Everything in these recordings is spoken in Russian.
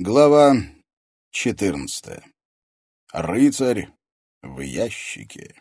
Глава 14. Рыцарь в ящике.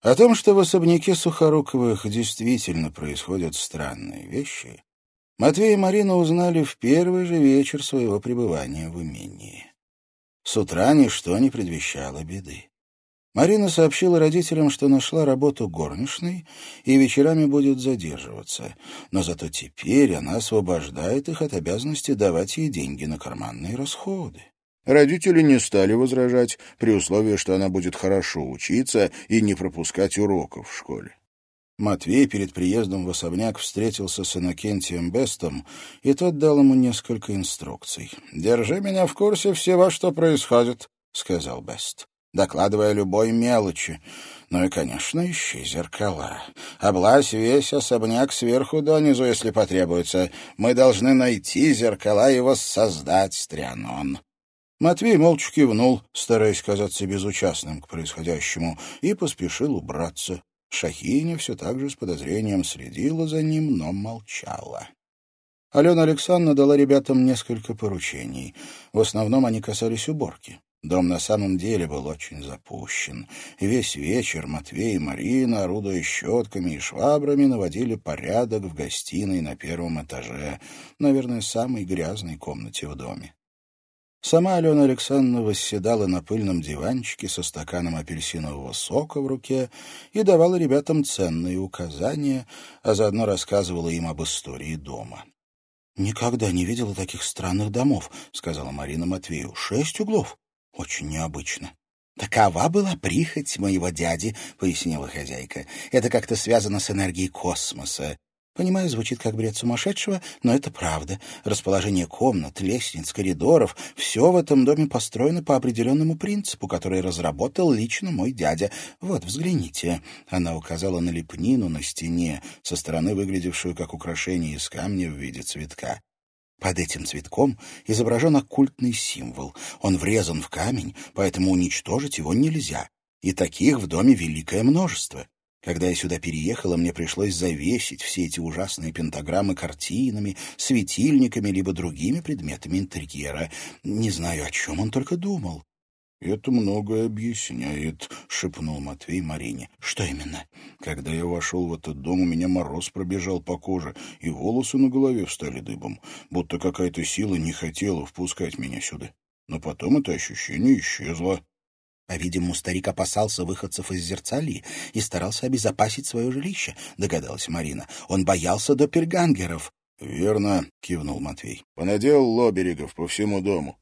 О том, что в особняке Сухоруковых действительно происходят странные вещи, Матвей и Марина узнали в первый же вечер своего пребывания в имении. С утра ничто не предвещало беды. Марина сообщила родителям, что нашла работу горничной и вечерами будет задерживаться, но зато теперь она освобождает их от обязанности давать ей деньги на карманные расходы. Родители не стали возражать, при условии, что она будет хорошо учиться и не пропускать уроков в школе. Матвей перед приездом в особняк встретился с Иннокентием Бестом, и тот дал ему несколько инструкций. «Держи меня в курсе всего, что происходит», — сказал Бест докладывая любой мелочи. Ну и, конечно, ищи зеркала. Облазь весь особняк сверху донизу, если потребуется. Мы должны найти зеркала и воссоздать Трианон». Матвей молча кивнул, стараясь казаться безучастным к происходящему, и поспешил убраться. Шахиня все так же с подозрением следила за ним, но молчала. Алена Александровна дала ребятам несколько поручений. В основном они касались уборки. Дом на самом деле был очень запущен. Весь вечер Матвей и Марина, орудуя щетками и швабрами, наводили порядок в гостиной на первом этаже, наверное, самой грязной комнате в доме. Сама Алена Александровна восседала на пыльном диванчике со стаканом апельсинового сока в руке и давала ребятам ценные указания, а заодно рассказывала им об истории дома. «Никогда не видела таких странных домов», — сказала Марина Матвею. «Шесть углов. Очень необычно. «Такова была прихоть моего дяди», — пояснила хозяйка. «Это как-то связано с энергией космоса. Понимаю, звучит как бред сумасшедшего, но это правда. Расположение комнат, лестниц, коридоров — все в этом доме построено по определенному принципу, который разработал лично мой дядя. Вот, взгляните. Она указала на лепнину на стене, со стороны выглядевшую как украшение из камня в виде цветка. Под этим цветком изображен оккультный символ. Он врезан в камень, поэтому уничтожить его нельзя. И таких в доме великое множество. Когда я сюда переехала, мне пришлось завесить все эти ужасные пентаграммы картинами, светильниками либо другими предметами интерьера. Не знаю, о чем он только думал. «Это многое объясняет», — шепнул Матвей Марине. «Что именно?» «Когда я вошел в этот дом, у меня мороз пробежал по коже, и волосы на голове встали дыбом, будто какая-то сила не хотела впускать меня сюда. Но потом это ощущение исчезло». По-видимому, старик опасался выходцев из зерцали и старался обезопасить свое жилище, догадалась Марина. Он боялся доппельгангеров. — Верно, — кивнул Матвей. — Понаделал лоберегов по всему дому.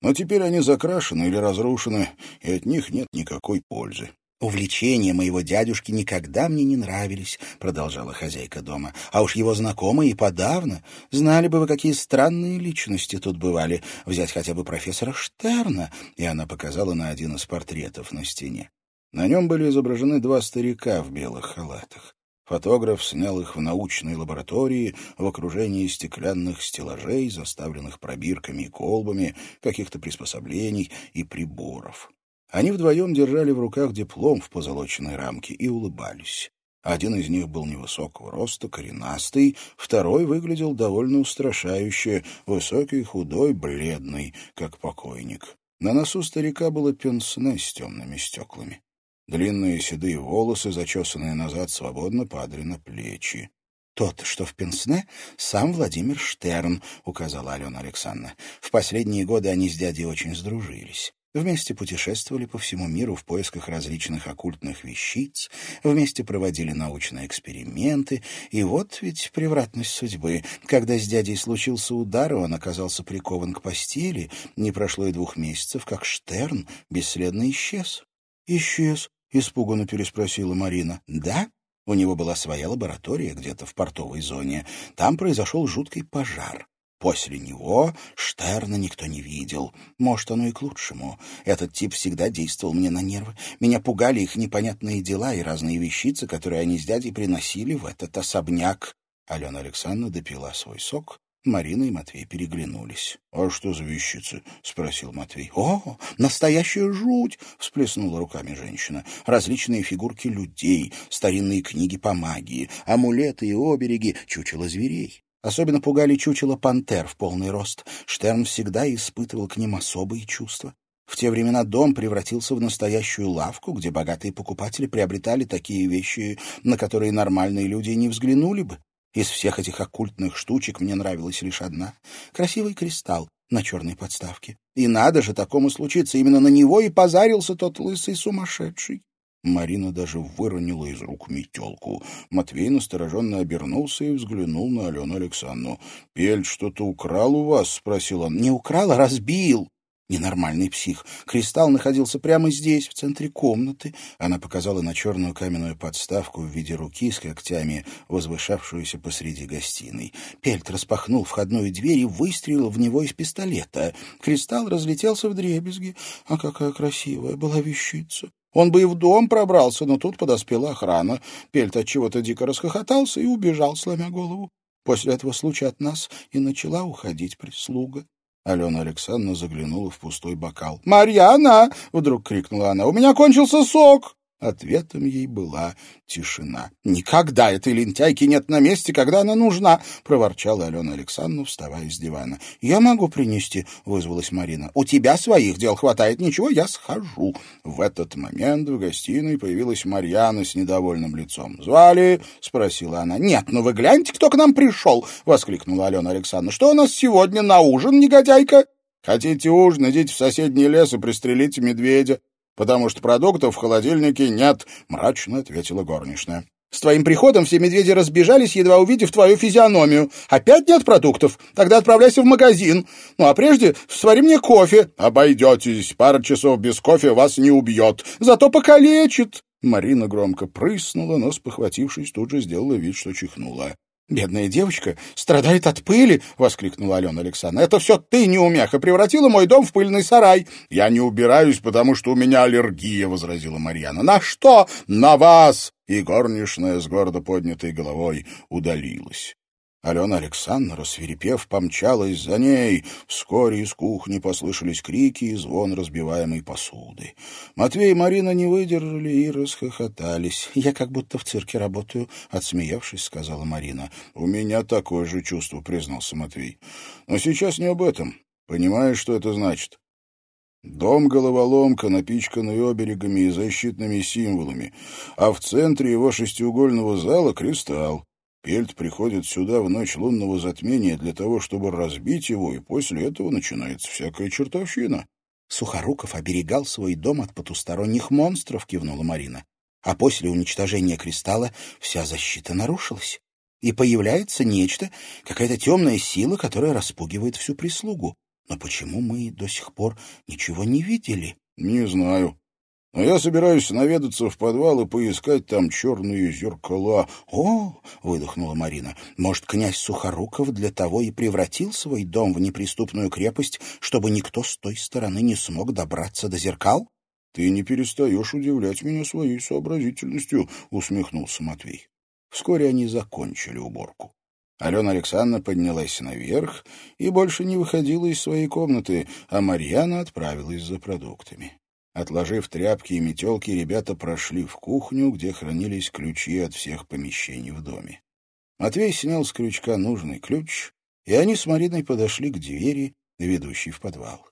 Но теперь они закрашены или разрушены, и от них нет никакой пользы. «Увлечения моего дядюшки никогда мне не нравились», — продолжала хозяйка дома. «А уж его знакомые и подавно. Знали бы вы, какие странные личности тут бывали. Взять хотя бы профессора Штерна». И она показала на один из портретов на стене. На нем были изображены два старика в белых халатах. Фотограф снял их в научной лаборатории в окружении стеклянных стеллажей, заставленных пробирками и колбами, каких-то приспособлений и приборов. Они вдвоем держали в руках диплом в позолоченной рамке и улыбались. Один из них был невысокого роста, коренастый, второй выглядел довольно устрашающе, высокий, худой, бледный, как покойник. На носу старика было пенсне с темными стеклами. Длинные седые волосы, зачесанные назад, свободно падали на плечи. «Тот, что в Пенсне, сам Владимир Штерн», — указала Алена Александровна. «В последние годы они с дядей очень сдружились. Вместе путешествовали по всему миру в поисках различных оккультных вещиц, вместе проводили научные эксперименты, и вот ведь превратность судьбы. Когда с дядей случился удар, он оказался прикован к постели, не прошло и двух месяцев, как Штерн бесследно исчез. «Исчез», — испуганно переспросила Марина. «Да?» У него была своя лаборатория где-то в портовой зоне. Там произошел жуткий пожар. После него Штерна никто не видел. Может, оно и к лучшему. Этот тип всегда действовал мне на нервы. Меня пугали их непонятные дела и разные вещицы, которые они с дядей приносили в этот особняк. Алена Александровна допила свой сок, Марина и Матвей переглянулись. — А что за вещицы? — спросил Матвей. — О, настоящая жуть! — всплеснула руками женщина. — Различные фигурки людей, старинные книги по магии, амулеты и обереги, чучело зверей. Особенно пугали чучело пантер в полный рост. Штерн всегда испытывал к ним особые чувства. В те времена дом превратился в настоящую лавку, где богатые покупатели приобретали такие вещи, на которые нормальные люди не взглянули бы. Из всех этих оккультных штучек мне нравилась лишь одна — красивый кристалл на черной подставке. И надо же такому случиться, именно на него и позарился тот лысый сумасшедший. Марина даже выронила из рук метелку. Матвей настороженно обернулся и взглянул на Алену Александровну. — Пель что-то украл у вас? — спросил он. — Не украл, а разбил. Ненормальный псих. Кристалл находился прямо здесь, в центре комнаты. Она показала на черную каменную подставку в виде руки с когтями, возвышавшуюся посреди гостиной. Пельт распахнул входную дверь и выстрелил в него из пистолета. Кристалл разлетелся в дребезги. А какая красивая была вещица! Он бы и в дом пробрался, но тут подоспела охрана. Пельт от чего-то дико расхохотался и убежал, сломя голову. После этого случая от нас и начала уходить прислуга. Алена Александровна заглянула в пустой бокал. «Марьяна!» — вдруг крикнула она. «У меня кончился сок!» Ответом ей была тишина. «Никогда этой лентяйки нет на месте, когда она нужна!» — проворчала Алена Александровна, вставая с дивана. «Я могу принести», — вызвалась Марина. «У тебя своих дел хватает. Ничего, я схожу». В этот момент в гостиной появилась Марьяна с недовольным лицом. «Звали?» — спросила она. «Нет, ну вы гляньте, кто к нам пришел!» — воскликнула Алена Александровна. «Что у нас сегодня на ужин, негодяйка?» «Хотите ужин, идите в соседний лес и пристрелите медведя потому что продуктов в холодильнике нет», — мрачно ответила горничная. «С твоим приходом все медведи разбежались, едва увидев твою физиономию. Опять нет продуктов? Тогда отправляйся в магазин. Ну а прежде свари мне кофе». «Обойдетесь. Пара часов без кофе вас не убьет. Зато покалечит». Марина громко прыснула, но, спохватившись, тут же сделала вид, что чихнула. «Бедная девочка страдает от пыли!» — воскликнула Алена Александровна. «Это все ты, неумяха, превратила мой дом в пыльный сарай!» «Я не убираюсь, потому что у меня аллергия!» — возразила Марьяна. «На что? На вас!» И горничная с гордо поднятой головой удалилась. Алена Александровна, рассверепев, помчалась за ней. Вскоре из кухни послышались крики и звон разбиваемой посуды. Матвей и Марина не выдержали и расхохотались. «Я как будто в цирке работаю», — отсмеявшись, сказала Марина. «У меня такое же чувство», — признался Матвей. «Но сейчас не об этом. Понимаешь, что это значит?» Дом-головоломка, напичканный оберегами и защитными символами, а в центре его шестиугольного зала — кристалл. Пельт приходит сюда в ночь лунного затмения для того, чтобы разбить его, и после этого начинается всякая чертовщина. Сухоруков оберегал свой дом от потусторонних монстров, кивнула Марина. А после уничтожения кристалла вся защита нарушилась. И появляется нечто, какая-то темная сила, которая распугивает всю прислугу. Но почему мы до сих пор ничего не видели? — Не знаю, но я собираюсь наведаться в подвал и поискать там черные зеркала. — О! — выдохнула Марина. — Может, князь Сухоруков для того и превратил свой дом в неприступную крепость, чтобы никто с той стороны не смог добраться до зеркал? — Ты не перестаешь удивлять меня своей сообразительностью, — усмехнулся Матвей. Вскоре они закончили уборку. Алена Александровна поднялась наверх и больше не выходила из своей комнаты, а Марьяна отправилась за продуктами. Отложив тряпки и метелки, ребята прошли в кухню, где хранились ключи от всех помещений в доме. Матвей снял с крючка нужный ключ, и они с Мариной подошли к двери, ведущей в подвал.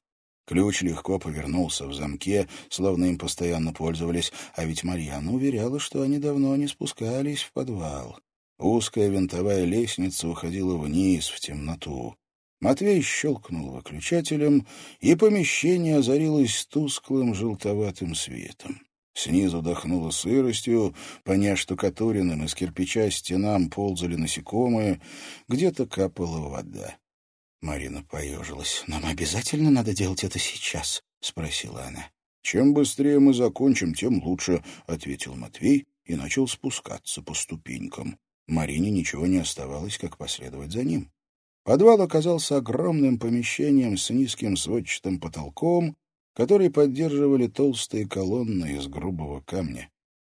Ключ легко повернулся в замке, словно им постоянно пользовались, а ведь Марьяна уверяла, что они давно не спускались в подвал. Узкая винтовая лестница уходила вниз, в темноту. Матвей щелкнул выключателем, и помещение озарилось тусклым желтоватым светом. Снизу дохнуло сыростью, по неоштукатуренным из кирпича стенам ползали насекомые, где-то капала вода. Марина поежилась. «Нам обязательно надо делать это сейчас?» — спросила она. «Чем быстрее мы закончим, тем лучше», — ответил Матвей и начал спускаться по ступенькам. Марине ничего не оставалось, как последовать за ним. Подвал оказался огромным помещением с низким сводчатым потолком, который поддерживали толстые колонны из грубого камня.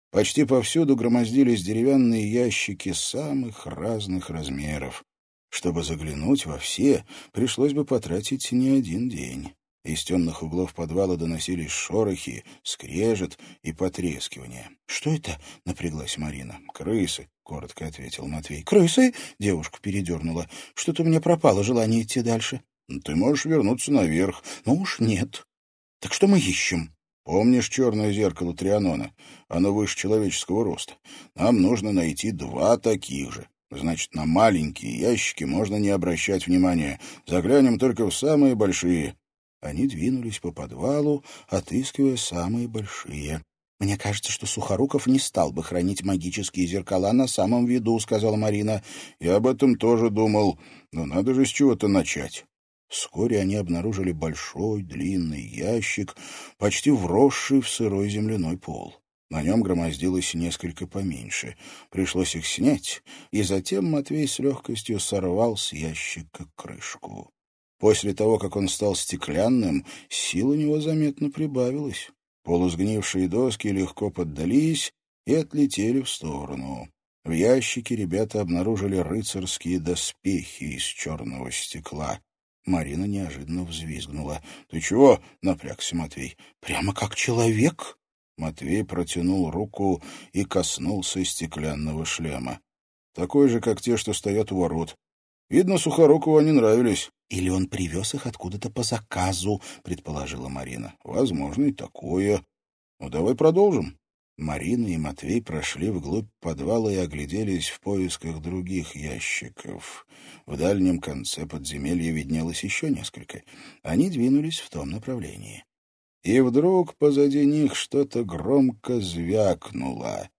Почти повсюду громоздились деревянные ящики самых разных размеров. Чтобы заглянуть во все, пришлось бы потратить не один день. Из темных углов подвала доносились шорохи, скрежет и потрескивание. «Что это?» — напряглась Марина. «Крысы. Коротко ответил Матвей. «Крысы?» — девушка передернула. «Что-то у меня пропало желание идти дальше». «Ты можешь вернуться наверх». «Ну уж нет. Так что мы ищем?» «Помнишь черное зеркало Трианона? Оно выше человеческого роста. Нам нужно найти два таких же. Значит, на маленькие ящики можно не обращать внимания. Заглянем только в самые большие. Они двинулись по подвалу, отыскивая самые большие. «Мне кажется, что Сухоруков не стал бы хранить магические зеркала на самом виду», — сказала Марина. «Я об этом тоже думал, но надо же с чего-то начать». Вскоре они обнаружили большой длинный ящик, почти вросший в сырой земляной пол. На нем громоздилось несколько поменьше. Пришлось их снять, и затем Матвей с легкостью сорвал с ящика крышку. После того, как он стал стеклянным, сил у него заметно прибавилось. Полусгнившие доски легко поддались и отлетели в сторону. В ящике ребята обнаружили рыцарские доспехи из черного стекла. Марина неожиданно взвизгнула. — Ты чего? — напрягся Матвей. — Прямо как человек? Матвей протянул руку и коснулся стеклянного шлема. Такой же, как те, что стоят у ворот. Видно, Сухорукову они нравились. — Или он привез их откуда-то по заказу, — предположила Марина. — Возможно, и такое. Ну, давай продолжим. Марина и Матвей прошли вглубь подвала и огляделись в поисках других ящиков. В дальнем конце подземелья виднелось еще несколько. Они двинулись в том направлении. И вдруг позади них что-то громко звякнуло.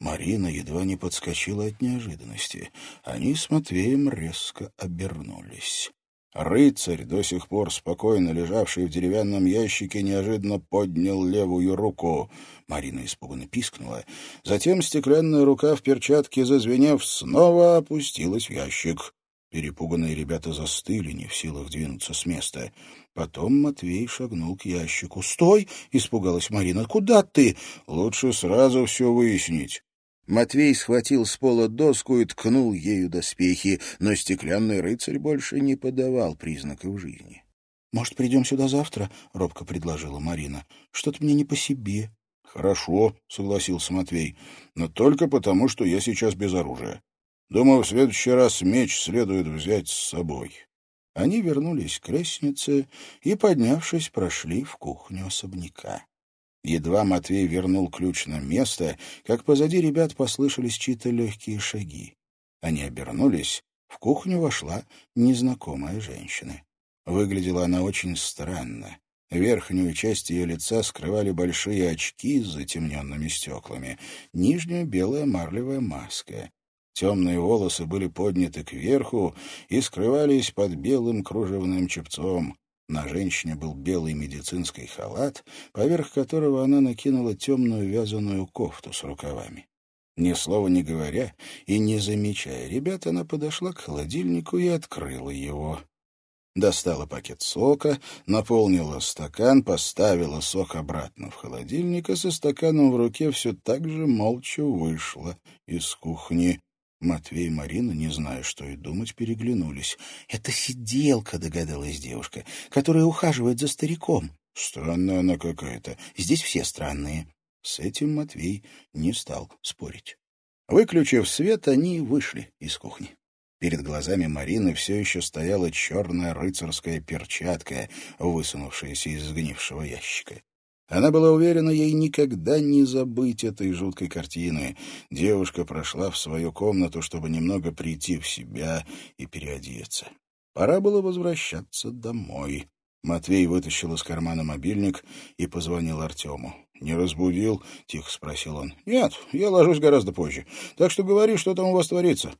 Марина едва не подскочила от неожиданности. Они с Матвеем резко обернулись. Рыцарь, до сих пор спокойно лежавший в деревянном ящике, неожиданно поднял левую руку. Марина испуганно пискнула. Затем стеклянная рука в перчатке, зазвенев, снова опустилась в ящик. Перепуганные ребята застыли, не в силах двинуться с места. Потом Матвей шагнул к ящику. «Стой!» — испугалась Марина. «Куда ты?» «Лучше сразу все выяснить». Матвей схватил с пола доску и ткнул ею доспехи, но стеклянный рыцарь больше не подавал признаков жизни. — Может, придем сюда завтра? — робко предложила Марина. — Что-то мне не по себе. — Хорошо, — согласился Матвей, — но только потому, что я сейчас без оружия. Думаю, в следующий раз меч следует взять с собой. Они вернулись к лестнице и, поднявшись, прошли в кухню особняка. Едва Матвей вернул ключ на место, как позади ребят послышались чьи-то легкие шаги. Они обернулись, в кухню вошла незнакомая женщина. Выглядела она очень странно. Верхнюю часть ее лица скрывали большие очки с затемненными стеклами, нижнюю — белая марлевая маска. Темные волосы были подняты кверху и скрывались под белым кружевным чепцом. На женщине был белый медицинский халат, поверх которого она накинула темную вязаную кофту с рукавами. Ни слова не говоря и не замечая ребят, она подошла к холодильнику и открыла его. Достала пакет сока, наполнила стакан, поставила сок обратно в холодильник, и со стаканом в руке все так же молча вышла из кухни. Матвей и Марина, не зная, что и думать, переглянулись. «Это сиделка», — догадалась девушка, — «которая ухаживает за стариком». «Странная она какая-то. Здесь все странные». С этим Матвей не стал спорить. Выключив свет, они вышли из кухни. Перед глазами Марины все еще стояла черная рыцарская перчатка, высунувшаяся из сгнившего ящика. Она была уверена, ей никогда не забыть этой жуткой картины. Девушка прошла в свою комнату, чтобы немного прийти в себя и переодеться. Пора было возвращаться домой. Матвей вытащил из кармана мобильник и позвонил Артему. «Не разбудил?» — тихо спросил он. «Нет, я ложусь гораздо позже. Так что говори, что там у вас творится».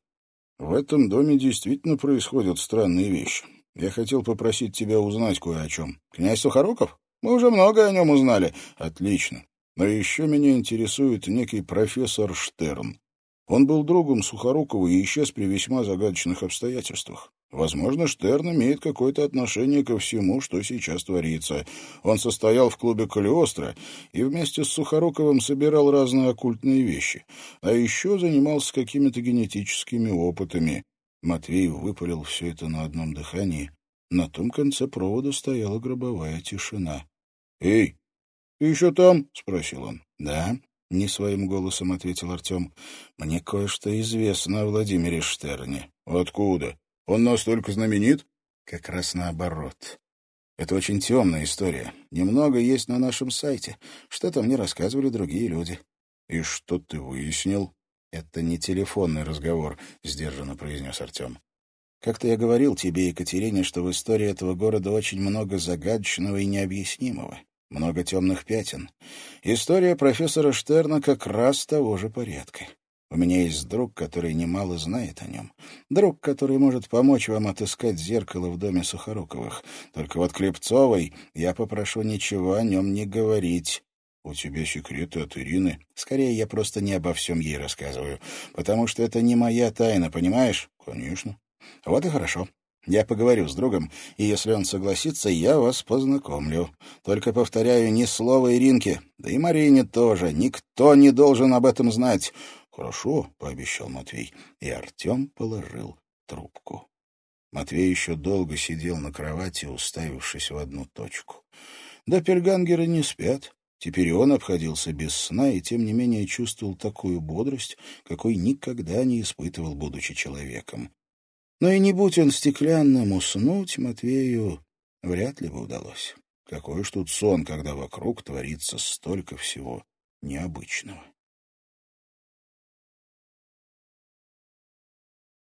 «В этом доме действительно происходят странные вещи. Я хотел попросить тебя узнать кое о чем. Князь Сухоруков?» Мы уже многое о нем узнали. Отлично. Но еще меня интересует некий профессор Штерн. Он был другом Сухорукова и исчез при весьма загадочных обстоятельствах. Возможно, Штерн имеет какое-то отношение ко всему, что сейчас творится. Он состоял в клубе Калиостро и вместе с Сухоруковым собирал разные оккультные вещи, а еще занимался какими-то генетическими опытами. Матвей выпалил все это на одном дыхании. На том конце провода стояла гробовая тишина. «Эй, ты еще там?» — спросил он. «Да». — не своим голосом ответил Артем. «Мне кое-что известно о Владимире Штерне». «Откуда? Он настолько знаменит?» «Как раз наоборот. Это очень темная история. Немного есть на нашем сайте. Что-то мне рассказывали другие люди». «И что ты выяснил?» «Это не телефонный разговор», — сдержанно произнес Артем. «Как-то я говорил тебе, Екатерине, что в истории этого города очень много загадочного и необъяснимого, много темных пятен. История профессора Штерна как раз того же порядка. У меня есть друг, который немало знает о нем. Друг, который может помочь вам отыскать зеркало в доме Сухоруковых. Только вот Клепцовой я попрошу ничего о нем не говорить. «У тебя секреты от Ирины?» «Скорее, я просто не обо всем ей рассказываю, потому что это не моя тайна, понимаешь?» «Конечно». «Вот и хорошо. Я поговорю с другом, и если он согласится, я вас познакомлю. Только, повторяю, ни слова Иринке, да и Марине тоже. Никто не должен об этом знать». «Хорошо», — пообещал Матвей, и Артем положил трубку. Матвей еще долго сидел на кровати, уставившись в одну точку. Доппельгангеры не спят. Теперь он обходился без сна и, тем не менее, чувствовал такую бодрость, какой никогда не испытывал, будучи человеком. Но и не будь он стеклянным, уснуть Матвею вряд ли бы удалось. Какой ж тут сон, когда вокруг творится столько всего необычного.